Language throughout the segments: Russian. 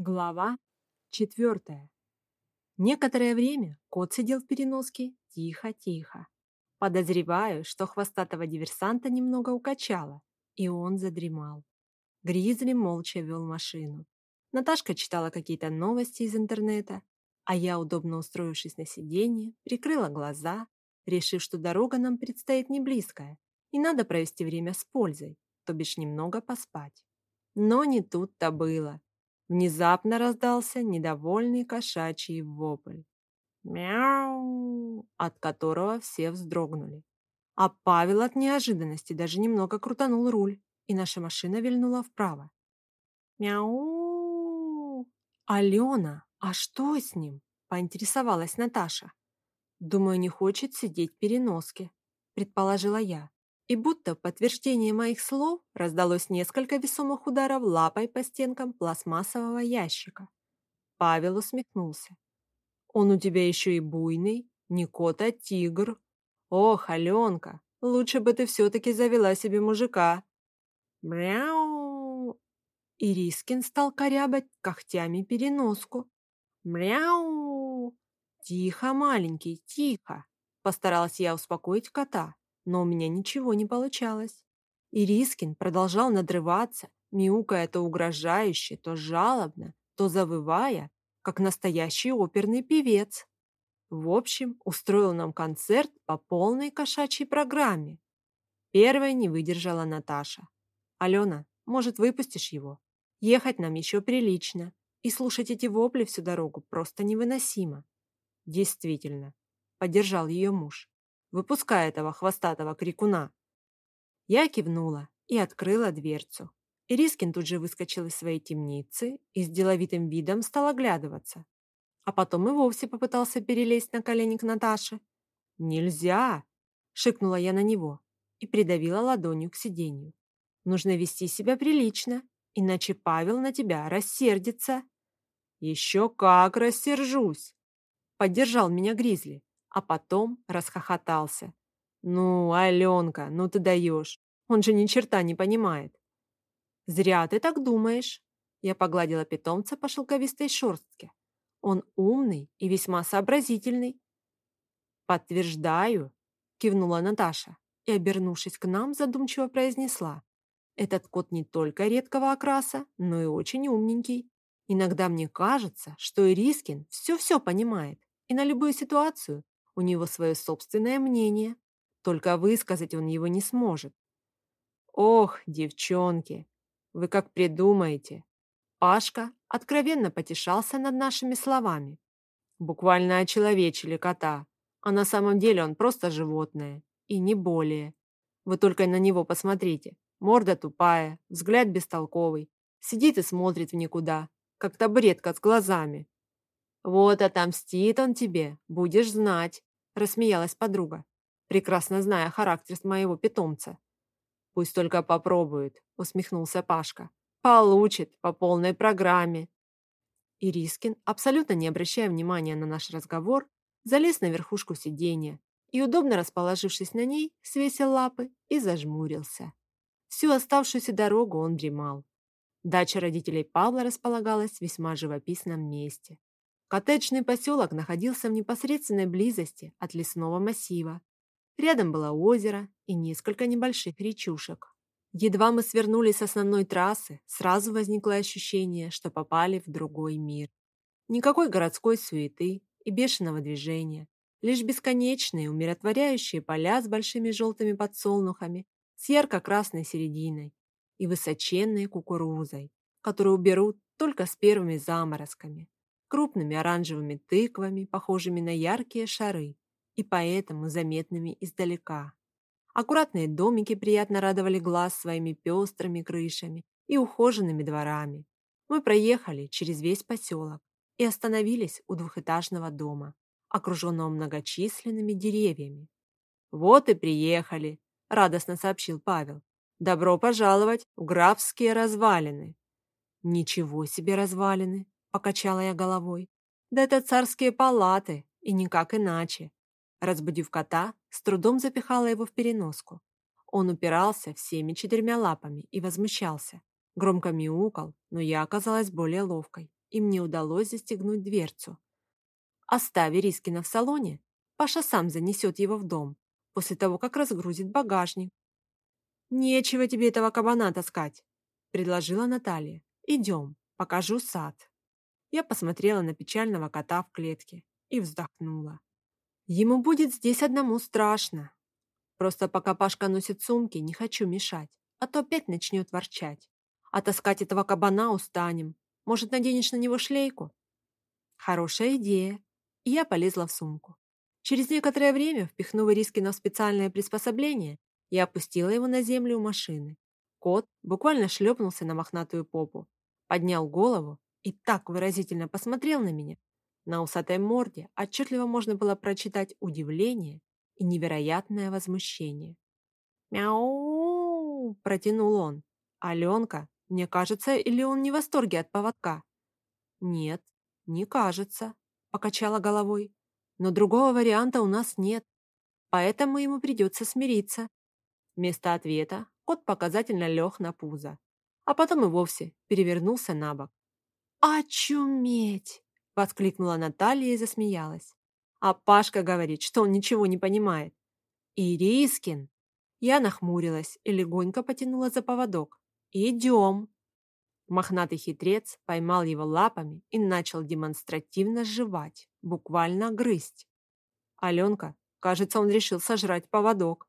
Глава четвертая. Некоторое время кот сидел в переноске тихо-тихо. Подозреваю, что хвостатого диверсанта немного укачало, и он задремал. Гризли молча вел машину. Наташка читала какие-то новости из интернета, а я, удобно устроившись на сиденье, прикрыла глаза, решив, что дорога нам предстоит не близкая, и надо провести время с пользой, то бишь немного поспать. Но не тут-то было. Внезапно раздался недовольный кошачий вопль. «Мяу!» от которого все вздрогнули. А Павел от неожиданности даже немного крутанул руль, и наша машина вильнула вправо. «Мяу!» «Алена, а что с ним?» – поинтересовалась Наташа. «Думаю, не хочет сидеть в переноске», – предположила я. И будто в подтверждение моих слов раздалось несколько весомых ударов лапой по стенкам пластмассового ящика. Павел усмехнулся. «Он у тебя еще и буйный, не кот, а тигр. Ох, Аленка, лучше бы ты все-таки завела себе мужика». «Мяу!» Ирискин стал корябать когтями переноску. «Мяу!» «Тихо, маленький, тихо!» Постаралась я успокоить кота но у меня ничего не получалось. И Рискин продолжал надрываться, мяукая то угрожающе, то жалобно, то завывая, как настоящий оперный певец. В общем, устроил нам концерт по полной кошачьей программе. Первой не выдержала Наташа. «Алена, может, выпустишь его? Ехать нам еще прилично, и слушать эти вопли всю дорогу просто невыносимо». «Действительно», — поддержал ее муж выпуская этого хвостатого крикуна. Я кивнула и открыла дверцу. Ирискин тут же выскочил из своей темницы и с деловитым видом стал оглядываться. А потом и вовсе попытался перелезть на колени к Наташе. «Нельзя!» – шикнула я на него и придавила ладонью к сиденью. «Нужно вести себя прилично, иначе Павел на тебя рассердится». «Еще как рассержусь!» – поддержал меня Гризли а потом расхохотался. «Ну, Аленка, ну ты даешь. Он же ни черта не понимает». «Зря ты так думаешь». Я погладила питомца по шелковистой шерстке. «Он умный и весьма сообразительный». «Подтверждаю», — кивнула Наташа и, обернувшись к нам, задумчиво произнесла. «Этот кот не только редкого окраса, но и очень умненький. Иногда мне кажется, что Ирискин все-все понимает и на любую ситуацию у него свое собственное мнение, только высказать он его не сможет. Ох, девчонки, вы как придумаете. Пашка откровенно потешался над нашими словами. Буквально очеловечили кота, а на самом деле он просто животное, и не более. Вы только на него посмотрите. Морда тупая, взгляд бестолковый. Сидит и смотрит в никуда, как табуретка с глазами. Вот отомстит он тебе, будешь знать рассмеялась подруга, прекрасно зная характер моего питомца. «Пусть только попробует», — усмехнулся Пашка. «Получит по полной программе». Ирискин, абсолютно не обращая внимания на наш разговор, залез на верхушку сиденья и, удобно расположившись на ней, свесил лапы и зажмурился. Всю оставшуюся дорогу он дремал. Дача родителей Павла располагалась в весьма живописном месте. Коттеджный поселок находился в непосредственной близости от лесного массива. Рядом было озеро и несколько небольших речушек. Едва мы свернули с основной трассы, сразу возникло ощущение, что попали в другой мир. Никакой городской суеты и бешеного движения, лишь бесконечные умиротворяющие поля с большими желтыми подсолнухами, с ярко-красной серединой и высоченной кукурузой, которую берут только с первыми заморозками крупными оранжевыми тыквами, похожими на яркие шары, и поэтому заметными издалека. Аккуратные домики приятно радовали глаз своими пестрыми крышами и ухоженными дворами. Мы проехали через весь поселок и остановились у двухэтажного дома, окруженного многочисленными деревьями. «Вот и приехали», — радостно сообщил Павел. «Добро пожаловать в графские развалины». «Ничего себе развалины!» – покачала я головой. «Да это царские палаты, и никак иначе». Разбудив кота, с трудом запихала его в переноску. Он упирался всеми четырьмя лапами и возмущался. Громко мяукал, но я оказалась более ловкой и мне удалось застегнуть дверцу. Оставив Рискина в салоне, Паша сам занесет его в дом, после того, как разгрузит багажник. «Нечего тебе этого кабана таскать», — предложила Наталья. «Идем, покажу сад». Я посмотрела на печального кота в клетке и вздохнула. Ему будет здесь одному страшно. Просто пока Пашка носит сумки, не хочу мешать, а то опять начнет ворчать. А таскать этого кабана устанем. Может, наденешь на него шлейку? Хорошая идея. И я полезла в сумку. Через некоторое время, впихнув Рискина в специальное приспособление, я опустила его на землю у машины. Кот буквально шлепнулся на мохнатую попу, поднял голову и так выразительно посмотрел на меня, на усатой морде отчетливо можно было прочитать удивление и невероятное возмущение. «Мяу!» – протянул он. «Аленка, мне кажется, или он не в восторге от поводка?» «Нет, не кажется», – покачала головой. «Но другого варианта у нас нет, поэтому ему придется смириться». Вместо ответа кот показательно лег на пузо, а потом и вовсе перевернулся на бок. «Очуметь!» Воскликнула Наталья и засмеялась. А Пашка говорит, что он ничего не понимает. «Ирискин!» Я нахмурилась и легонько потянула за поводок. «Идем!» Мохнатый хитрец поймал его лапами и начал демонстративно жевать, буквально грызть. Аленка, кажется, он решил сожрать поводок.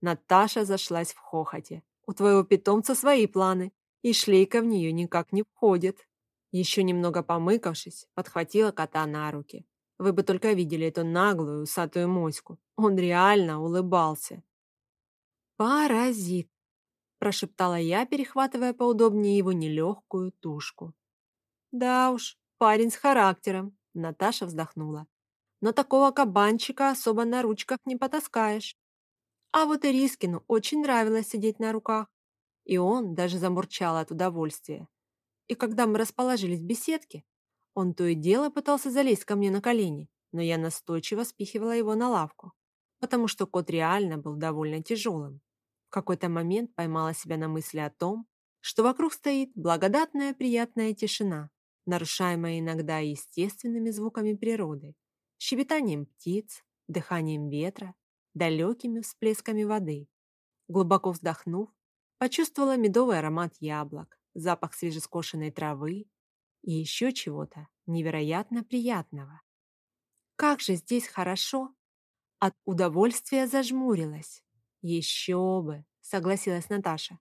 Наташа зашлась в хохоте. «У твоего питомца свои планы, и шлейка в нее никак не входит». Еще немного помыкавшись, подхватила кота на руки. Вы бы только видели эту наглую, усатую моську. Он реально улыбался. «Паразит!» – прошептала я, перехватывая поудобнее его нелегкую тушку. «Да уж, парень с характером», – Наташа вздохнула. «Но такого кабанчика особо на ручках не потаскаешь. А вот и Рискину очень нравилось сидеть на руках, и он даже замурчал от удовольствия и когда мы расположились в беседке, он то и дело пытался залезть ко мне на колени, но я настойчиво спихивала его на лавку, потому что кот реально был довольно тяжелым. В какой-то момент поймала себя на мысли о том, что вокруг стоит благодатная приятная тишина, нарушаемая иногда естественными звуками природы, щебетанием птиц, дыханием ветра, далекими всплесками воды. Глубоко вздохнув, почувствовала медовый аромат яблок, запах свежескошенной травы и еще чего-то невероятно приятного. Как же здесь хорошо! От удовольствия зажмурилась. Еще бы, согласилась Наташа.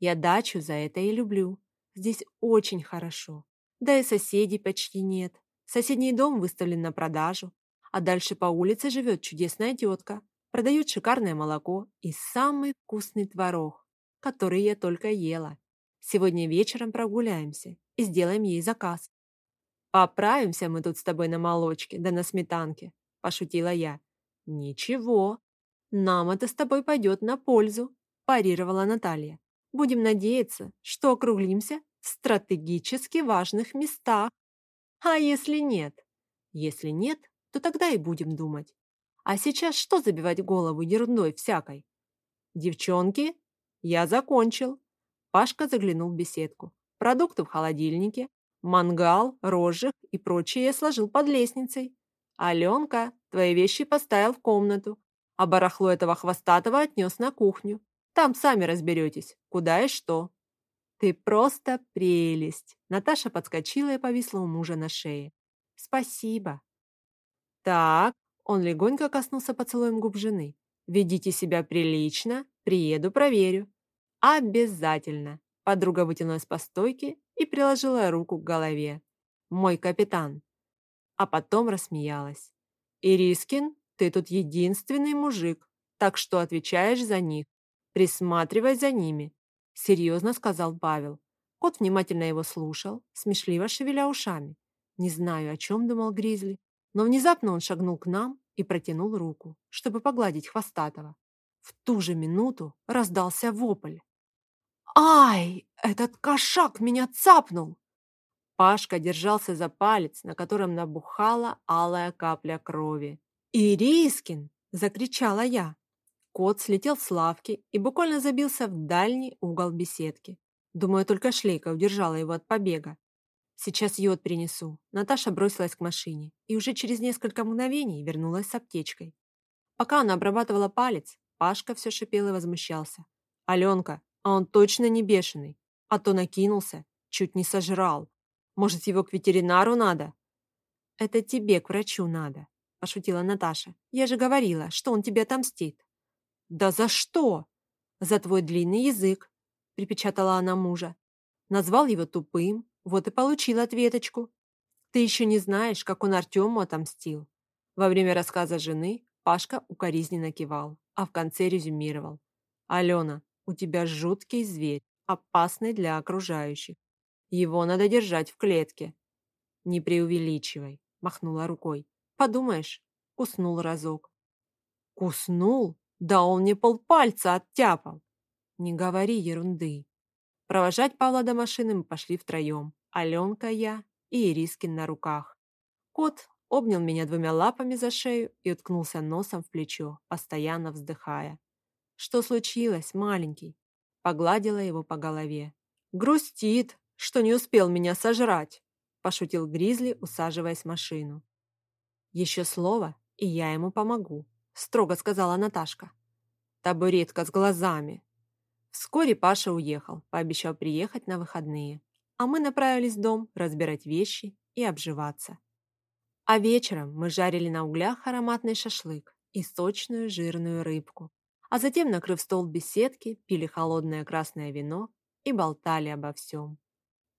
Я дачу за это и люблю. Здесь очень хорошо. Да и соседей почти нет. Соседний дом выставлен на продажу, а дальше по улице живет чудесная тетка, продает шикарное молоко и самый вкусный творог, который я только ела. Сегодня вечером прогуляемся и сделаем ей заказ. Поправимся мы тут с тобой на молочке, да на сметанке, пошутила я. Ничего, нам это с тобой пойдет на пользу, парировала Наталья. Будем надеяться, что округлимся в стратегически важных местах. А если нет? Если нет, то тогда и будем думать. А сейчас что забивать голову ерундой всякой? Девчонки, я закончил. Пашка заглянул в беседку. Продукты в холодильнике, мангал, розжиг и прочее я сложил под лестницей. Аленка, твои вещи поставил в комнату, а барахло этого хвостатого отнес на кухню. Там сами разберетесь, куда и что. Ты просто прелесть. Наташа подскочила и повисла у мужа на шее. Спасибо. Так, он легонько коснулся поцелуем губ жены. Ведите себя прилично, приеду, проверю. «Обязательно!» Подруга вытянулась по стойке и приложила руку к голове. «Мой капитан!» А потом рассмеялась. «Ирискин, ты тут единственный мужик, так что отвечаешь за них. Присматривай за ними», — серьезно сказал Павел. Кот внимательно его слушал, смешливо шевеля ушами. Не знаю, о чем думал Гризли, но внезапно он шагнул к нам и протянул руку, чтобы погладить хвостатого. В ту же минуту раздался вопль. «Ай, этот кошак меня цапнул!» Пашка держался за палец, на котором набухала алая капля крови. «Ирискин!» – закричала я. Кот слетел с лавки и буквально забился в дальний угол беседки. Думаю, только шлейка удержала его от побега. Сейчас йод принесу. Наташа бросилась к машине и уже через несколько мгновений вернулась с аптечкой. Пока она обрабатывала палец, Пашка все шипел и возмущался. «Аленка, а он точно не бешеный? А то накинулся, чуть не сожрал. Может, его к ветеринару надо?» «Это тебе к врачу надо», – пошутила Наташа. «Я же говорила, что он тебе отомстит». «Да за что?» «За твой длинный язык», – припечатала она мужа. Назвал его тупым, вот и получил ответочку. Ты еще не знаешь, как он Артему отомстил. Во время рассказа жены Пашка укоризненно кивал, а в конце резюмировал. «Алена, у тебя жуткий зверь, опасный для окружающих. Его надо держать в клетке». «Не преувеличивай», – махнула рукой. «Подумаешь, куснул разок». «Куснул? Да он мне полпальца оттяпал!» «Не говори ерунды». Провожать Павла до машины мы пошли втроем. Аленка, я и Ирискин на руках. Кот обнял меня двумя лапами за шею и уткнулся носом в плечо, постоянно вздыхая. «Что случилось, маленький?» Погладила его по голове. «Грустит, что не успел меня сожрать», пошутил Гризли, усаживаясь в машину. «Еще слово, и я ему помогу», строго сказала Наташка. «Табуретка с глазами». Вскоре Паша уехал, пообещал приехать на выходные а мы направились в дом разбирать вещи и обживаться. А вечером мы жарили на углях ароматный шашлык и сочную жирную рыбку, а затем, накрыв стол беседки, пили холодное красное вино и болтали обо всем.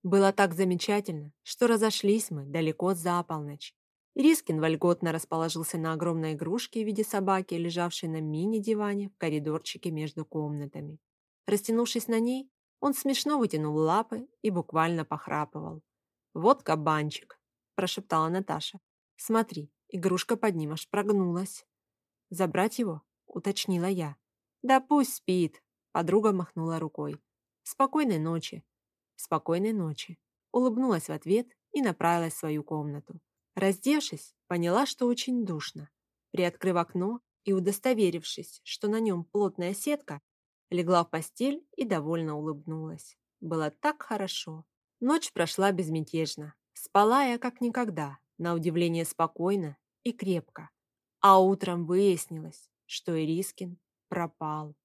Было так замечательно, что разошлись мы далеко за полночь. Рискин вольготно расположился на огромной игрушке в виде собаки, лежавшей на мини-диване в коридорчике между комнатами. Растянувшись на ней, он смешно вытянул лапы и буквально похрапывал. «Вот кабанчик», – прошептала Наташа. «Смотри, игрушка под ним аж прогнулась». «Забрать его?» – уточнила я. «Да пусть спит», – подруга махнула рукой. «Спокойной ночи». «Спокойной ночи», – улыбнулась в ответ и направилась в свою комнату. Раздевшись, поняла, что очень душно. Приоткрыв окно и удостоверившись, что на нем плотная сетка, Легла в постель и довольно улыбнулась. Было так хорошо. Ночь прошла безмятежно. Спала я как никогда, на удивление спокойно и крепко. А утром выяснилось, что Ирискин пропал.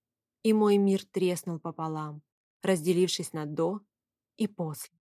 И мой мир треснул пополам, разделившись на «до» и «после».